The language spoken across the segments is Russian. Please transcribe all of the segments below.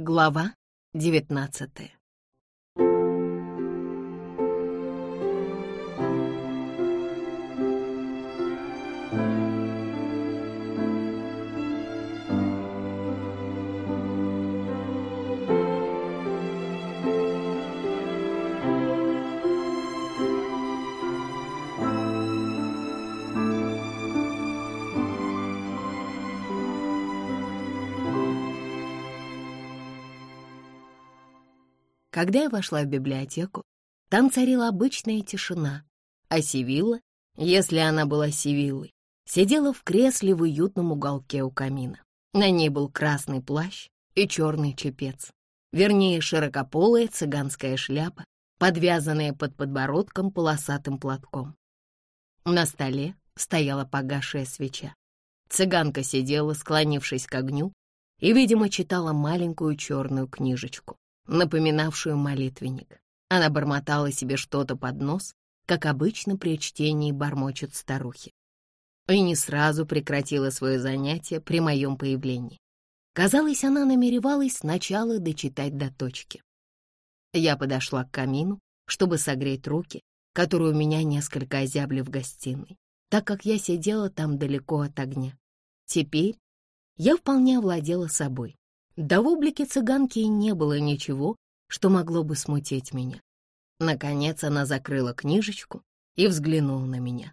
Глава девятнадцатая Когда я вошла в библиотеку, там царила обычная тишина, а Сивилла, если она была Сивиллой, сидела в кресле в уютном уголке у камина. На ней был красный плащ и черный чепец, вернее, широкополая цыганская шляпа, подвязанная под подбородком полосатым платком. На столе стояла погасшая свеча. Цыганка сидела, склонившись к огню, и, видимо, читала маленькую черную книжечку напоминавшую молитвенник. Она бормотала себе что-то под нос, как обычно при чтении бормочут старухи. И не сразу прекратила свое занятие при моем появлении. Казалось, она намеревалась сначала дочитать до точки. Я подошла к камину, чтобы согреть руки, которые у меня несколько озябли в гостиной, так как я сидела там далеко от огня. Теперь я вполне овладела собой. Да в облике цыганки не было ничего, что могло бы смутить меня. Наконец она закрыла книжечку и взглянула на меня.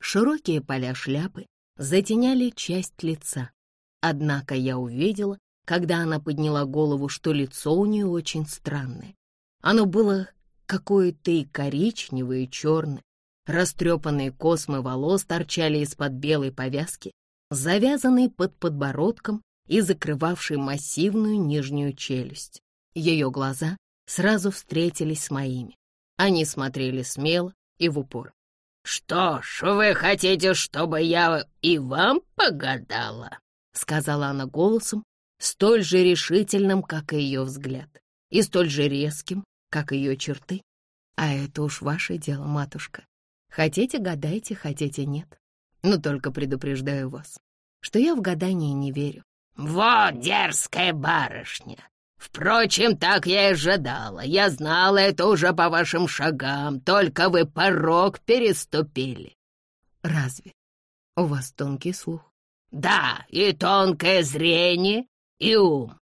Широкие поля шляпы затеняли часть лица. Однако я увидела, когда она подняла голову, что лицо у нее очень странное. Оно было какое-то и коричневое, и черное. Растрепанные космы волос торчали из-под белой повязки, завязанные под подбородком и закрывавший массивную нижнюю челюсть. Ее глаза сразу встретились с моими. Они смотрели смело и в упор. «Что ж, вы хотите, чтобы я и вам погадала?» — сказала она голосом, столь же решительным, как и ее взгляд, и столь же резким, как ее черты. «А это уж ваше дело, матушка. Хотите — гадайте, хотите — нет. Но только предупреждаю вас, что я в гадание не верю. «Вот дерзкая барышня! Впрочем, так я и ожидала. Я знала это уже по вашим шагам, только вы порог переступили». «Разве? У вас тонкий слух?» «Да, и тонкое зрение, и ум».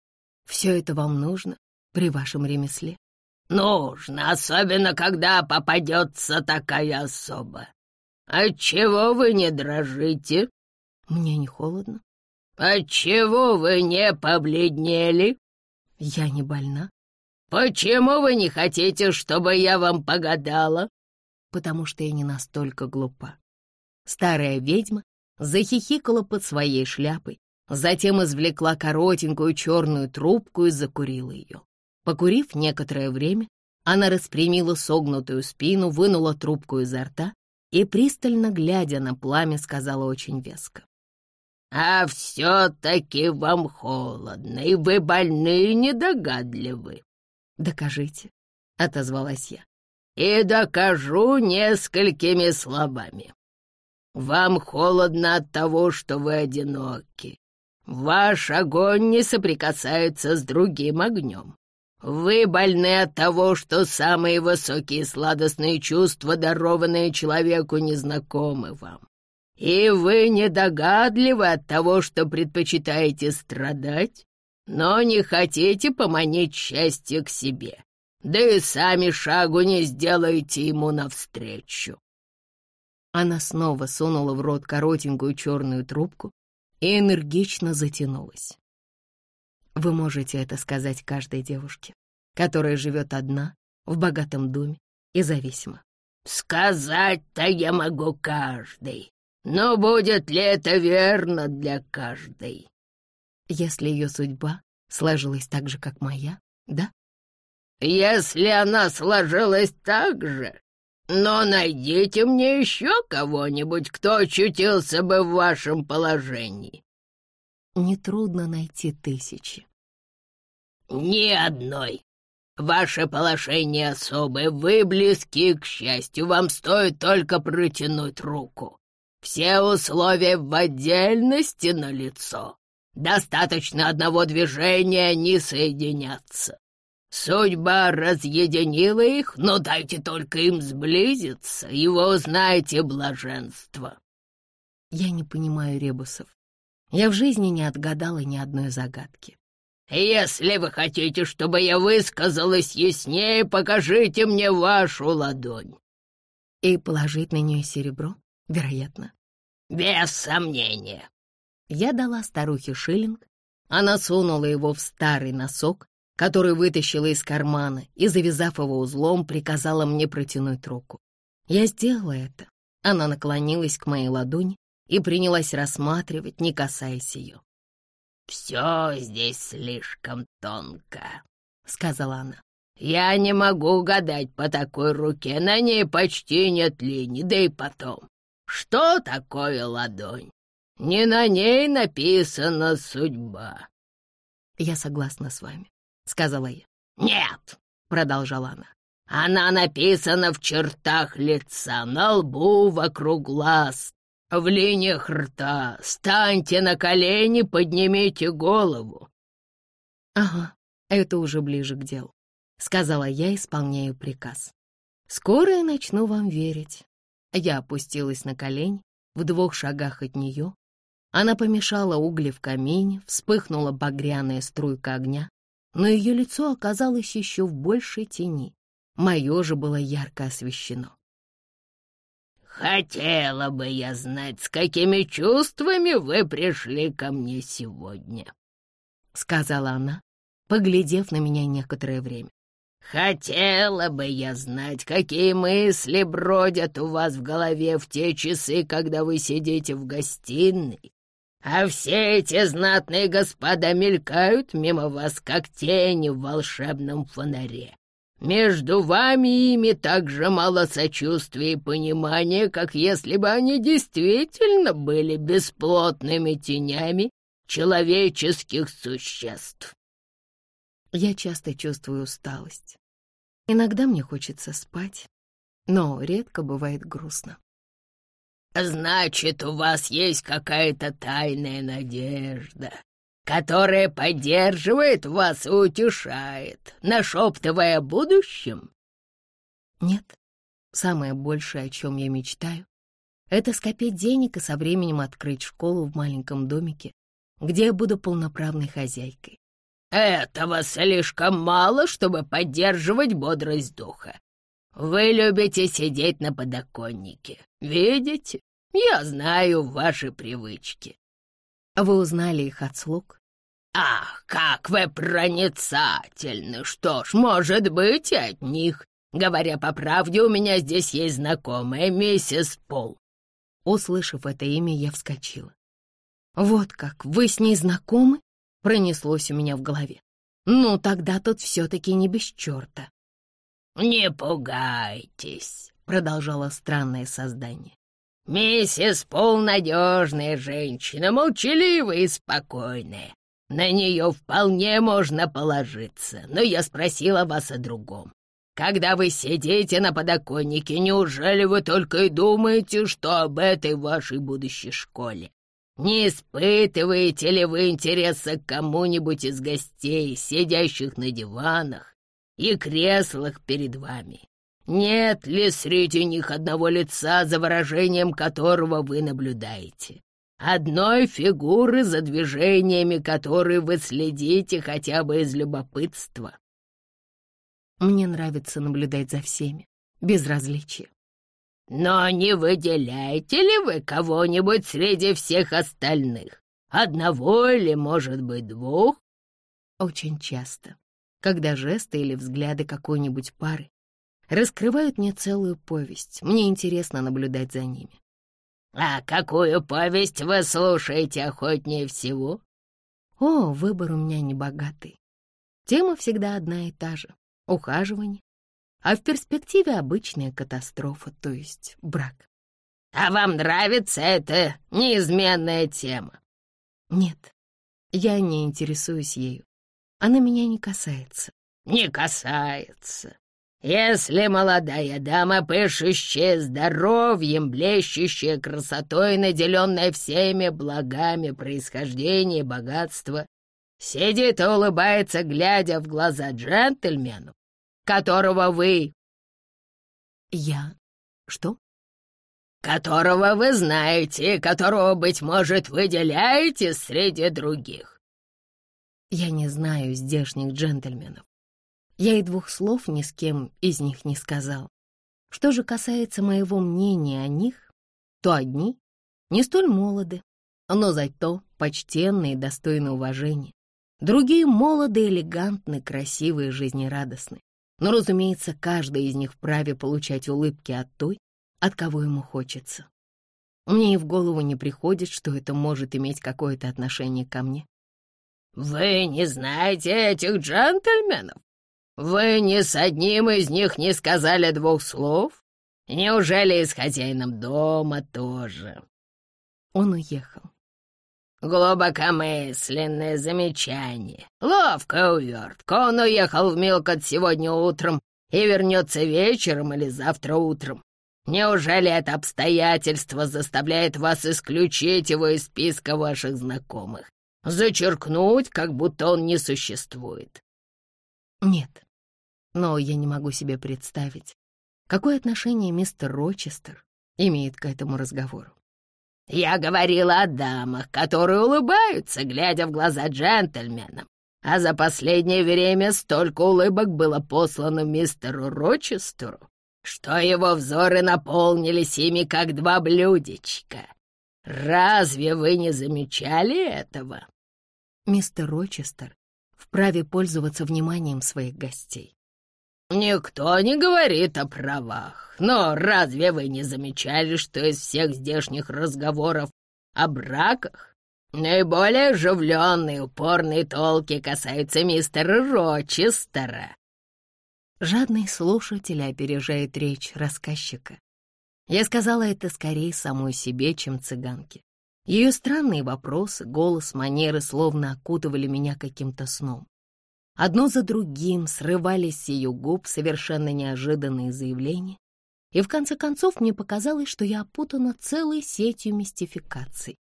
«Все это вам нужно при вашем ремесле?» «Нужно, особенно когда попадется такая особа. Отчего вы не дрожите?» «Мне не холодно. «Отчего вы не побледнели?» «Я не больна». «Почему вы не хотите, чтобы я вам погадала?» «Потому что я не настолько глупа». Старая ведьма захихикала под своей шляпой, затем извлекла коротенькую черную трубку и закурила ее. Покурив некоторое время, она распрямила согнутую спину, вынула трубку изо рта и, пристально глядя на пламя, сказала очень веско. А все-таки вам холодно, и вы больны и недогадливы. Докажите, — отозвалась я. И докажу несколькими словами. Вам холодно от того, что вы одиноки. Ваш огонь не соприкасается с другим огнем. Вы больны от того, что самые высокие сладостные чувства, дарованные человеку, незнакомы вам. И вы недогадливы от того, что предпочитаете страдать, но не хотите поманить счастье к себе, да и сами шагу не сделаете ему навстречу. Она снова сунула в рот коротенькую черную трубку и энергично затянулась. Вы можете это сказать каждой девушке, которая живет одна, в богатом доме и зависима. «Сказать-то я могу каждой, но будет ли это верно для каждой? Если ее судьба сложилась так же, как моя, да? Если она сложилась так же, но найдите мне еще кого-нибудь, кто очутился бы в вашем положении. Нетрудно найти тысячи. Ни одной. Ваше положение особое, вы близки к счастью, вам стоит только протянуть руку. Все условия в отдельности на лицо. Достаточно одного движения, они соединятся. Судьба разъединила их, но дайте только им сблизиться, и вы узнаете блаженство. Я не понимаю ребусов. Я в жизни не отгадала ни одной загадки. «Если вы хотите, чтобы я высказалась яснее, покажите мне вашу ладонь». «И положить на нее серебро, вероятно?» «Без сомнения». Я дала старухе шиллинг. Она сунула его в старый носок, который вытащила из кармана и, завязав его узлом, приказала мне протянуть руку. Я сделала это. Она наклонилась к моей ладони и принялась рассматривать, не касаясь ее. «Все здесь слишком тонко», — сказала она. «Я не могу гадать по такой руке, на ней почти нет линий, да и потом. Что такое ладонь? Не на ней написана судьба». «Я согласна с вами», — сказала я. «Нет», — продолжала она. «Она написана в чертах лица, на лбу, вокруг глаз, в линиях рта. Станьте на колени, поднимите голову. Ага, это уже ближе к делу, сказала я, исполняю приказ. Скоро я начну вам верить. Я опустилась на колени в двух шагах от нее. Она помешала угли в камине, вспыхнула багряная струйка огня, но ее лицо оказалось еще в большей тени. Мое же было ярко освещено. «Хотела бы я знать, с какими чувствами вы пришли ко мне сегодня», — сказала она, поглядев на меня некоторое время. «Хотела бы я знать, какие мысли бродят у вас в голове в те часы, когда вы сидите в гостиной, а все эти знатные господа мелькают мимо вас, как тени в волшебном фонаре. Между вами и ими так же мало сочувствия и понимания, как если бы они действительно были бесплотными тенями человеческих существ. Я часто чувствую усталость. Иногда мне хочется спать, но редко бывает грустно. «Значит, у вас есть какая-то тайная надежда», которая поддерживает вас и утешает, нашептывая о будущем? Нет. Самое большее, о чем я мечтаю, это скопить денег и со временем открыть школу в маленьком домике, где я буду полноправной хозяйкой. Этого слишком мало, чтобы поддерживать бодрость духа. Вы любите сидеть на подоконнике. Видите? Я знаю ваши привычки. Вы узнали их от слуг? Ах, как вы проницательны! Что ж, может быть, и от них. Говоря по правде, у меня здесь есть знакомая, миссис Пол. Услышав это имя, я вскочила. «Вот как, вы с ней знакомы?» — пронеслось у меня в голове. «Ну, тогда тут все-таки не без черта». «Не пугайтесь», — продолжало странное создание. «Миссис Пол надежная женщина, молчаливая и спокойная. На нее вполне можно положиться, но я спросила вас о другом. Когда вы сидите на подоконнике, неужели вы только и думаете, что об этой вашей будущей школе? Не испытываете ли вы интереса к кому-нибудь из гостей, сидящих на диванах и креслах перед вами? Нет ли среди них одного лица, за выражением которого вы наблюдаете? Одной фигуры, за движениями которой вы следите хотя бы из любопытства. Мне нравится наблюдать за всеми, без различия. Но не выделяете ли вы кого-нибудь среди всех остальных? Одного или, может быть, двух? Очень часто, когда жесты или взгляды какой-нибудь пары раскрывают мне целую повесть, мне интересно наблюдать за ними. «А какую повесть вы слушаете охотнее всего?» «О, выбор у меня не богатый. Тема всегда одна и та же — ухаживание, а в перспективе обычная катастрофа, то есть брак». «А вам нравится эта неизменная тема?» «Нет, я не интересуюсь ею. Она меня не касается». «Не касается. Если молодая дама, пышущая здоровьем, блещущая красотой, наделенная всеми благами происхождения и богатства, сидит и улыбается, глядя в глаза джентльмену, которого вы... Я... что? Которого вы знаете, которого, быть может, выделяете среди других. Я не знаю здешних джентльменов. Я и двух слов ни с кем из них не сказал. Что же касается моего мнения о них, то одни не столь молоды, но зато почтенные и достойны уважения. Другие молоды, элегантны, красивые, жизнерадостны. Но, разумеется, каждый из них вправе получать улыбки от той, от кого ему хочется. Мне и в голову не приходит, что это может иметь какое-то отношение ко мне. «Вы не знаете этих джентльменов? Вы ни с одним из них не сказали двух слов? Неужели и с хозяином дома тоже?» Он уехал. «Глубокомысленное замечание. Ловкая увертка. Он уехал в Милкот сегодня утром и вернется вечером или завтра утром. Неужели это обстоятельство заставляет вас исключить его из списка ваших знакомых? Зачеркнуть, как будто он не существует?» «Нет, но я не могу себе представить, какое отношение мистер Рочестер имеет к этому разговору. Я говорила о дамах, которые улыбаются, глядя в глаза джентльменам. А за последнее время столько улыбок было послано мистеру Рочестеру, что его взоры наполнились ими, как два блюдечка. Разве вы не замечали этого? Мистер Рочестер вправе пользоваться вниманием своих гостей. «Никто не говорит о правах, но разве вы не замечали, что из всех здешних разговоров о браках наиболее оживленные упорные толки касаются мистера Рочестера?» Жадный слушатель опережает речь рассказчика. Я сказала это скорее самой себе, чем цыганке. Ее странные вопросы, голос, манеры словно окутывали меня каким-то сном. Одно за другим срывались с ее губ совершенно неожиданные заявления, и в конце концов мне показалось, что я опутана целой сетью мистификаций.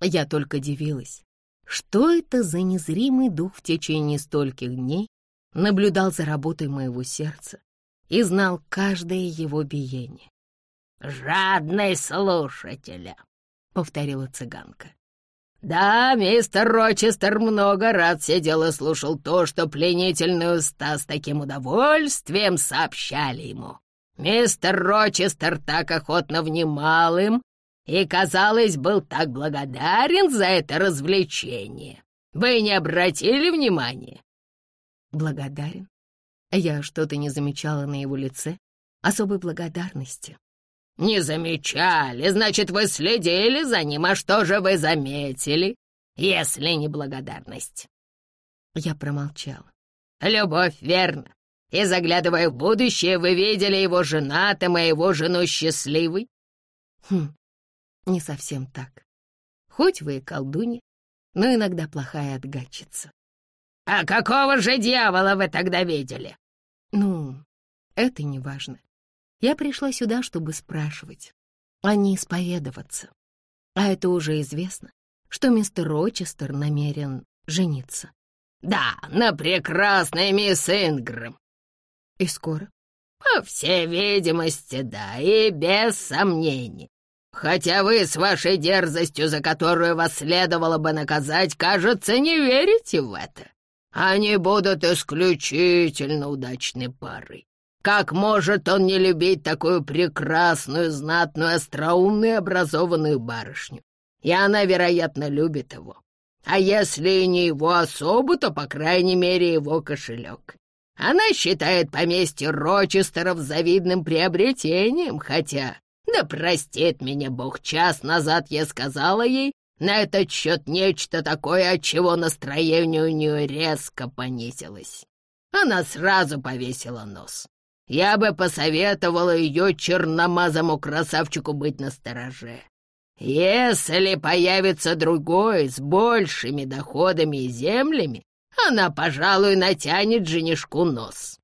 Я только дивилась, что это за незримый дух в течение стольких дней наблюдал за работой моего сердца и знал каждое его биение. «Жадный слушателя», — повторила цыганка. «Да, мистер Рочестер много раз сидел и слушал то, что пленительные уста с таким удовольствием сообщали ему. Мистер Рочестер так охотно внимал им и, казалось, был так благодарен за это развлечение. Вы не обратили внимания?» «Благодарен? Я что-то не замечала на его лице особой благодарности. «Не замечали, значит, вы следили за ним, а что же вы заметили, если не благодарность?» Я промолчала. «Любовь, верно. И, заглядывая в будущее, вы видели его женатым, а его жену счастливой?» «Хм, не совсем так. Хоть вы и колдунья, но иногда плохая отгадчица». «А какого же дьявола вы тогда видели?» «Ну, это не важно. Я пришла сюда, чтобы спрашивать, а не исповедоваться. А это уже известно, что мистер Рочестер намерен жениться. Да, на прекрасной мисс Ингрэм. И скоро? По всей видимости, да, и без сомнений. Хотя вы с вашей дерзостью, за которую вас следовало бы наказать, кажется, не верите в это. Они будут исключительно удачной парой. Как может он не любить такую прекрасную, знатную, остроумную, образованную барышню? И она, вероятно, любит его. А если и не его особу, то, по крайней мере, его кошелек. Она считает поместье Рочестеров завидным приобретением, хотя, да простит меня Бог, час назад я сказала ей на этот счет нечто такое, от чего настроение у нее резко понизилось. Она сразу повесила нос. Я бы посоветовала ее черномазому красавчику быть настороже. Если появится другой с большими доходами и землями, она, пожалуй, натянет женишку нос.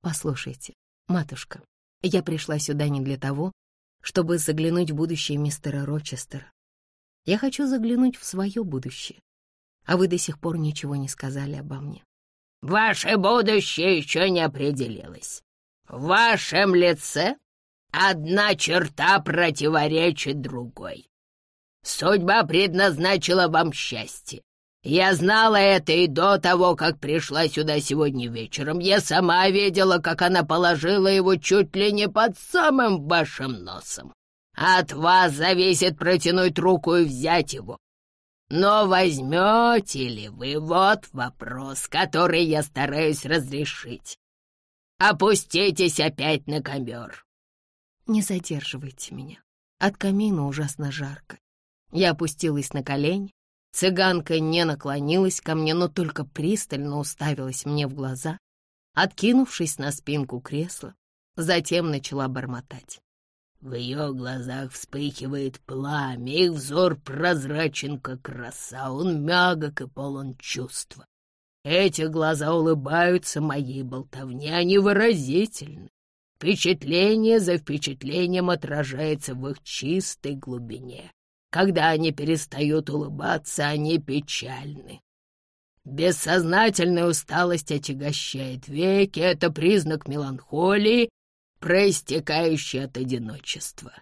Послушайте, матушка, я пришла сюда не для того, чтобы заглянуть в будущее мистера Рочестера. Я хочу заглянуть в свое будущее, а вы до сих пор ничего не сказали обо мне. Ваше будущее еще не определилось. В вашем лице одна черта противоречит другой. Судьба предназначила вам счастье. Я знала это и до того, как пришла сюда сегодня вечером. Я сама видела, как она положила его чуть ли не под самым вашим носом. От вас зависит протянуть руку и взять его. Но возьмете ли вы вот вопрос, который я стараюсь разрешить? Опуститесь опять на ковер. Не задерживайте меня. От камина ужасно жарко. Я опустилась на колени, Цыганка не наклонилась ко мне, но только пристально уставилась мне в глаза, откинувшись на спинку кресла, затем начала бормотать. В ее глазах вспыхивает пламя, их взор прозрачен, как роса, он мягок и полон чувства. Эти глаза улыбаются моей болтовне, они выразительны. Впечатление за впечатлением отражается в их чистой глубине. Когда они перестают улыбаться, они печальны. Бессознательная усталость отягощает веки, это признак меланхолии, проистекающий от одиночества.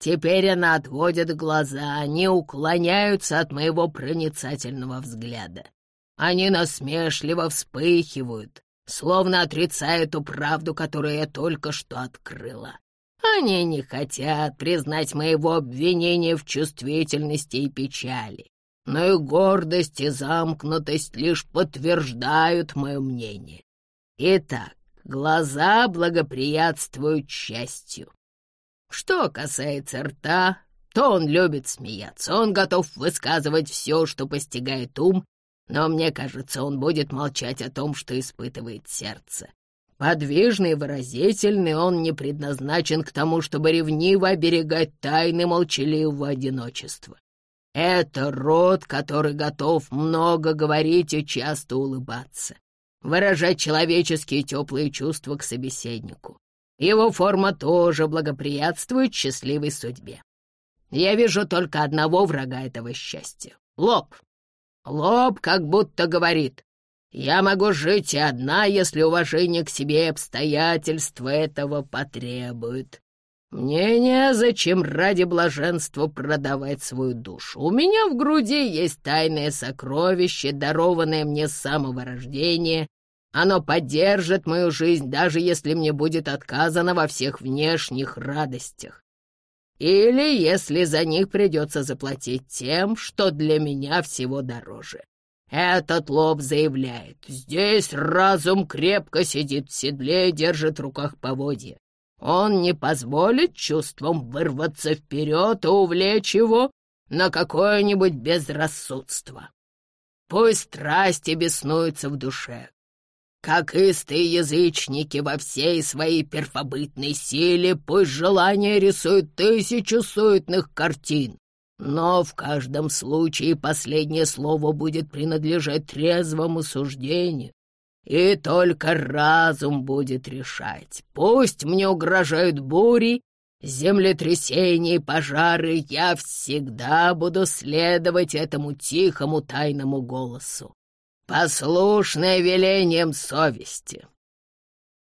Теперь она отводит глаза, они уклоняются от моего проницательного взгляда. Они насмешливо вспыхивают, словно отрицая ту правду, которую я только что открыла. Они не хотят признать моего обвинения в чувствительности и печали, но и гордость и замкнутость лишь подтверждают мое мнение. Итак, глаза благоприятствуют счастью. Что касается рта, то он любит смеяться, он готов высказывать все, что постигает ум, но мне кажется, он будет молчать о том, что испытывает сердце. Подвижный выразительный, он не предназначен к тому, чтобы ревниво оберегать тайны молчаливого одиночества. Это род, который готов много говорить и часто улыбаться, выражать человеческие теплые чувства к собеседнику. Его форма тоже благоприятствует счастливой судьбе. Я вижу только одного врага этого счастья — лоб. Лоб как будто говорит, я могу жить и одна, если уважение к себе и обстоятельства этого потребуют. Мне незачем ради блаженства продавать свою душу. У меня в груди есть тайное сокровище, дарованное мне с самого рождения. Оно поддержит мою жизнь, даже если мне будет отказано во всех внешних радостях. Или если за них придется заплатить тем, что для меня всего дороже. Этот лоб заявляет, здесь разум крепко сидит в седле и держит в руках поводья. Он не позволит чувствам вырваться вперед и увлечь его на какое-нибудь безрассудство. Пусть страсти беснуются в душе, как истые язычники во всей своей первобытной силе, пусть желание рисует тысячу суетных картин, но в каждом случае последнее слово будет принадлежать трезвому суждению, и только разум будет решать. Пусть мне угрожают бури, землетрясения и пожары, я всегда буду следовать этому тихому тайному голосу, послушное велением совести.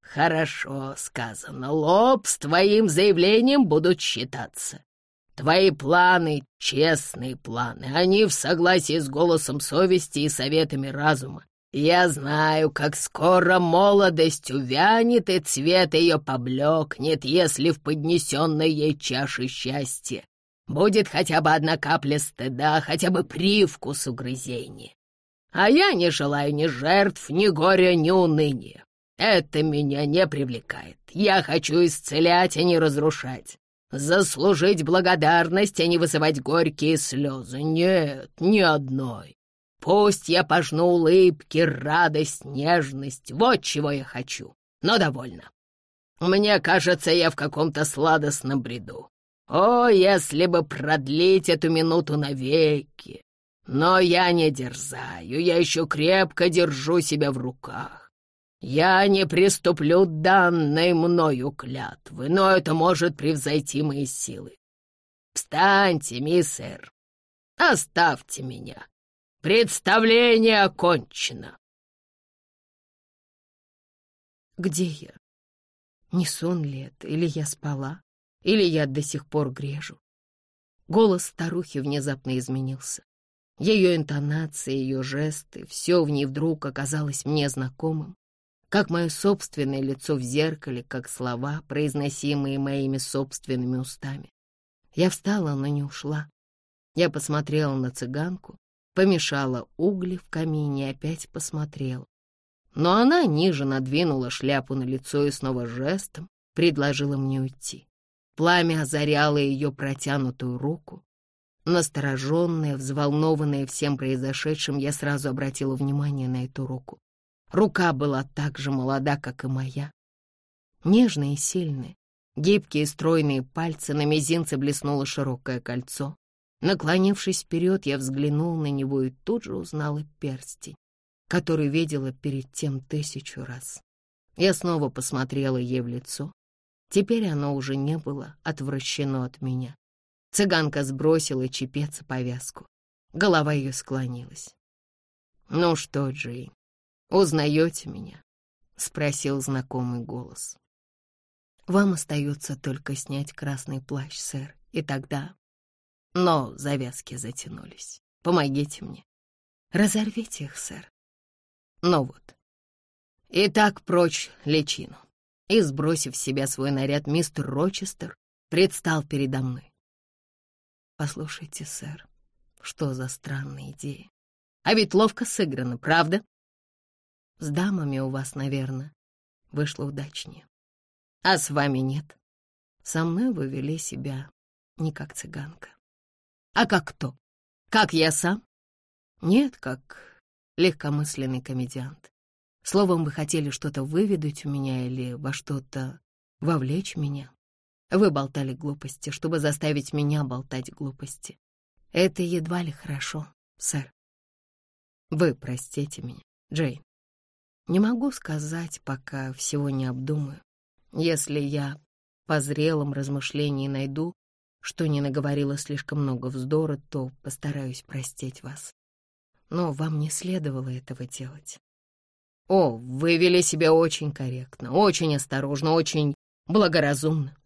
Хорошо сказано, лоб с твоим заявлением будут считаться. Твои планы — честные планы, они в согласии с голосом совести и советами разума. Я знаю, как скоро молодость увянет, и цвет ее поблекнет, если в поднесенной ей чаше счастья будет хотя бы одна капля стыда, хотя бы привкус угрызения. А я не желаю ни жертв, ни горя, ни уныния. Это меня не привлекает. Я хочу исцелять, а не разрушать заслужить благодарность, а не вызывать горькие слезы. Нет, ни одной. Пусть я пожну улыбки, радость, нежность. Вот чего я хочу. Но довольно. Мне кажется, я в каком-то сладостном бреду. О, если бы продлить эту минуту навеки! Но я не дерзаю, я еще крепко держу себя в руках. Я не приступлю данной мною клятвы, но это может превзойти мои силы. Встаньте, миссер, оставьте меня. Представление окончено. Где я? Не сон ли это, или я спала, или я до сих пор грежу? Голос старухи внезапно изменился. Ее интонация, ее жесты, все в ней вдруг оказалось мне знакомым, как мое собственное лицо в зеркале, как слова, произносимые моими собственными устами. Я встала, но не ушла. Я посмотрела на цыганку, помешала угли в камине и опять посмотрела. Но она ниже надвинула шляпу на лицо и снова жестом предложила мне уйти. Пламя озаряло ее протянутую руку. Настороженная, взволнованная всем произошедшим, я сразу обратила внимание на эту руку. Рука была так же молода, как и моя. Нежная и сильная, гибкие стройные пальцы, на мизинце блеснуло широкое кольцо. Наклонившись вперед, я взглянул на него и тут же узнала перстень, который видела перед тем тысячу раз. Я снова посмотрела ей в лицо. Теперь оно уже не было отвращено от меня. Цыганка сбросила чепец и повязку. Голова ее склонилась. «Ну что, Джейн, узнаете меня?» — спросил знакомый голос. «Вам остается только снять красный плащ, сэр, и тогда...» Но завязки затянулись. Помогите мне. Разорвите их, сэр. Ну вот. Итак, прочь личину и, сбросив с себя свой наряд, мистер Рочестер предстал передо мной. «Послушайте, сэр, что за странная идея? А ведь ловко сыграно, правда? С дамами у вас, наверное, вышло удачнее. А с вами нет. Со мной вы вели себя не как цыганка. А как кто? Как я сам? Нет, как легкомысленный комедиант. Словом, вы хотели что-то выведать у меня или во что-то вовлечь меня. Вы болтали глупости, чтобы заставить меня болтать глупости. Это едва ли хорошо, сэр. Вы простите меня, Джейн. Не могу сказать, пока всего не обдумаю. Если я по зрелым размышлениям найду, что не наговорила слишком много вздора, то постараюсь простить вас. Но вам не следовало этого делать. О, вы вели себя очень корректно, очень осторожно, очень благоразумно.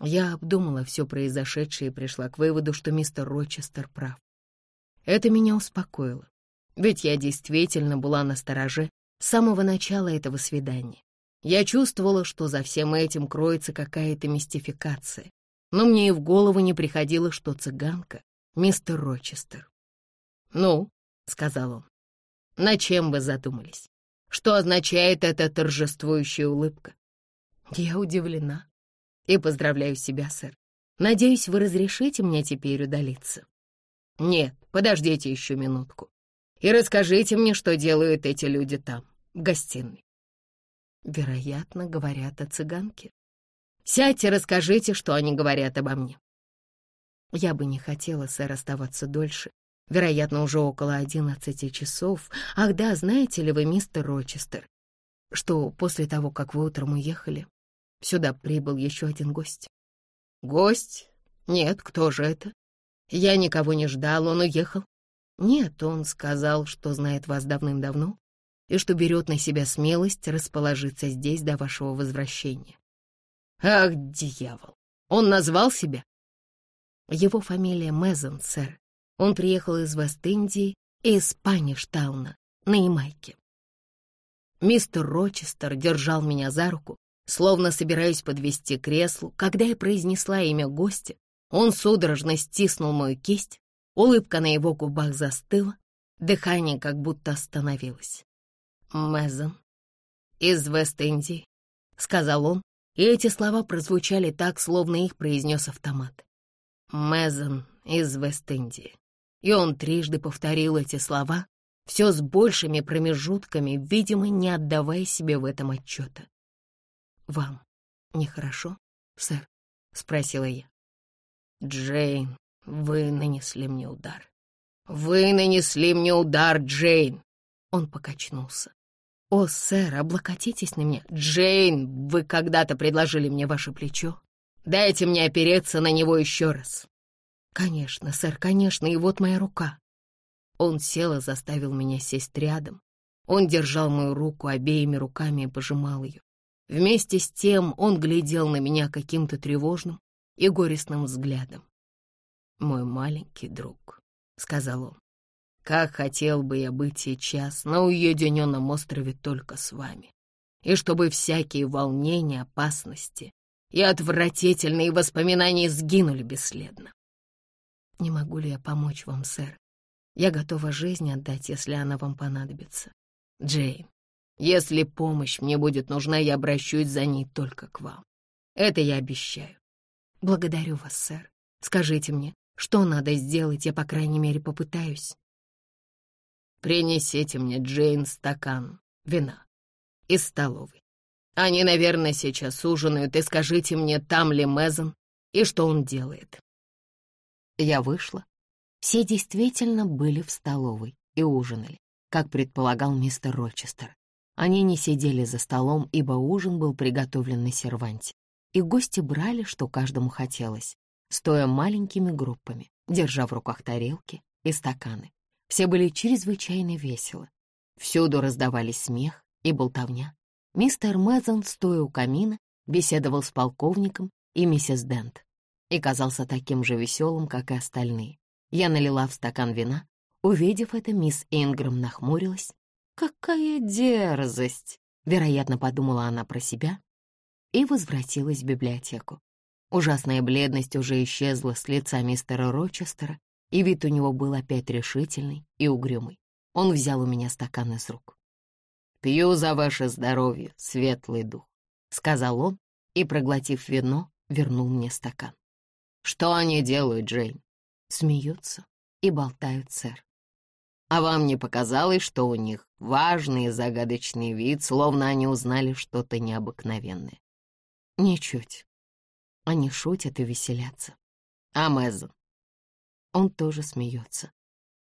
Я обдумала все произошедшее и пришла к выводу, что мистер Рочестер прав. Это меня успокоило, ведь я действительно была на стороже с самого начала этого свидания. Я чувствовала, что за всем этим кроется какая-то мистификация, но мне и в голову не приходило, что цыганка — мистер Рочестер. «Ну», — сказал он, на чем вы задумались? Что означает эта торжествующая улыбка? Я удивлена. И поздравляю себя, сэр. Надеюсь, вы разрешите мне теперь удалиться. Нет, подождите еще минутку. И расскажите мне, что делают эти люди там, в гостиной. Вероятно, говорят о цыганке. Сядьте, расскажите, что они говорят обо мне. Я бы не хотела, сэр, оставаться дольше, Вероятно, уже около одиннадцати часов. Ах да, знаете ли вы, мистер Рочестер, что после того, как вы утром уехали, сюда прибыл еще один гость? Гость? Нет, кто же это? Я никого не ждал, он уехал. Нет, он сказал, что знает вас давным-давно и что берет на себя смелость расположиться здесь до вашего возвращения. Ах, дьявол! Он назвал себя? Его фамилия Мезон, сэр. Он приехал из Вест-Индии и из Паништауна на Ямайке. Мистер Рочестер держал меня за руку, словно собираясь подвести креслу. Когда я произнесла имя гостя, он судорожно стиснул мою кисть, улыбка на его губах застыла, дыхание как будто остановилось. «Мэзон из Вест-Индии», — сказал он, и эти слова прозвучали так, словно их произнес автомат. «Мэзон из Вест-Индии». И он трижды повторил эти слова, все с большими промежутками, видимо, не отдавая себе в этом отчета. «Вам нехорошо, сэр?» — спросила я. «Джейн, вы нанесли мне удар. Вы нанесли мне удар, Джейн!» Он покачнулся. «О, сэр, облокотитесь на меня. Джейн, вы когда-то предложили мне ваше плечо. Дайте мне опереться на него еще раз». «Конечно, сэр, конечно, и вот моя рука». Он сел и заставил меня сесть рядом. Он держал мою руку обеими руками и пожимал ее. Вместе с тем он глядел на меня каким-то тревожным и горестным взглядом. «Мой маленький друг», — сказал он, — «как хотел бы я быть сейчас на уединенном острове только с вами, и чтобы всякие волнения, опасности и отвратительные воспоминания сгинули бесследно. Не могу ли я помочь вам, сэр? Я готова жизнь отдать, если она вам понадобится. Джейн, если помощь мне будет нужна, я обращусь за ней только к вам. Это я обещаю. Благодарю вас, сэр. Скажите мне, что надо сделать, я, по крайней мере, попытаюсь. Принесите мне, Джейн, стакан вина из столовой. Они, наверное, сейчас ужинают, и скажите мне, там ли Мезон и что он делает. Я вышла. Все действительно были в столовой и ужинали, как предполагал мистер Рочестер. Они не сидели за столом, ибо ужин был приготовлен на серванте, и гости брали, что каждому хотелось, стоя маленькими группами, держа в руках тарелки и стаканы. Все были чрезвычайно весело. Всюду раздавались смех и болтовня. Мистер Мэзон, стоя у камина, беседовал с полковником и миссис Дент и казался таким же веселым, как и остальные. Я налила в стакан вина. Увидев это, мисс Ингрэм нахмурилась. «Какая дерзость!» — вероятно, подумала она про себя и возвратилась в библиотеку. Ужасная бледность уже исчезла с лица мистера Рочестера, и вид у него был опять решительный и угрюмый. Он взял у меня стакан из рук. «Пью за ваше здоровье, светлый дух», — сказал он и, проглотив вино, вернул мне стакан. «Что они делают, Джейн?» Смеются и болтают, сэр. «А вам не показалось, что у них важный и загадочный вид, словно они узнали что-то необыкновенное?» «Ничуть. Они шутят и веселятся. А Мэзон?» Он тоже смеется.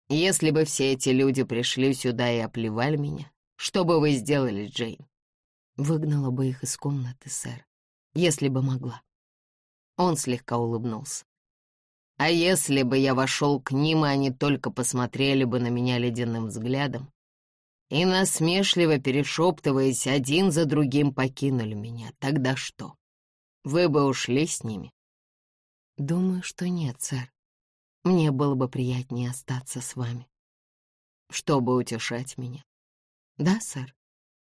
«Если бы все эти люди пришли сюда и оплевали меня, что бы вы сделали, Джейн? Выгнала бы их из комнаты, сэр, если бы могла. Он слегка улыбнулся. А если бы я вошел к ним, и они только посмотрели бы на меня ледяным взглядом, и, насмешливо перешептываясь, один за другим покинули меня, тогда что? Вы бы ушли с ними? Думаю, что нет, сэр. Мне было бы приятнее остаться с вами. Чтобы утешать меня. Да, сэр,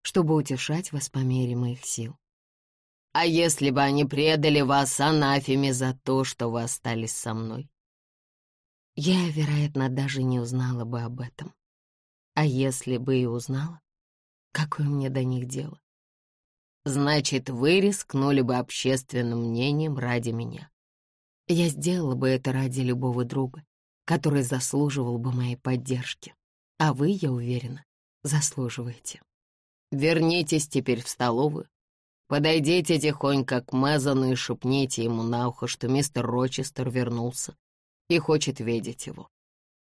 чтобы утешать вас по мере моих сил. А если бы они предали вас анафеме за то, что вы остались со мной? Я, вероятно, даже не узнала бы об этом. А если бы и узнала, какое мне до них дело? Значит, вы рискнули бы общественным мнением ради меня. Я сделала бы это ради любого друга, который заслуживал бы моей поддержки. А вы, я уверена, заслуживаете. Вернитесь теперь в столовую, подойдите тихонько к Мезону и шепните ему на ухо, что мистер Рочестер вернулся и хочет видеть его.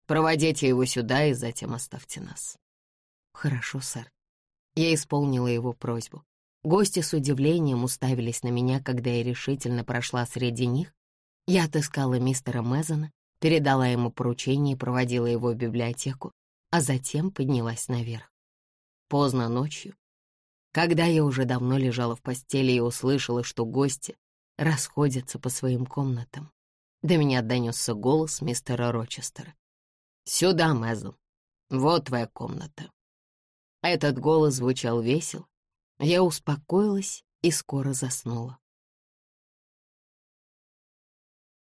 Проводите его сюда и затем оставьте нас. Хорошо, сэр. Я исполнила его просьбу. Гости с удивлением уставились на меня, когда я решительно прошла среди них. Я отыскала мистера Мезона, передала ему поручение и проводила его в библиотеку, а затем поднялась наверх. Поздно ночью, когда я уже давно лежала в постели и услышала, что гости расходятся по своим комнатам, до меня донесся голос мистера Рочестера. «Сюда, Мэзл, вот твоя комната». Этот голос звучал весело. Я успокоилась и скоро заснула.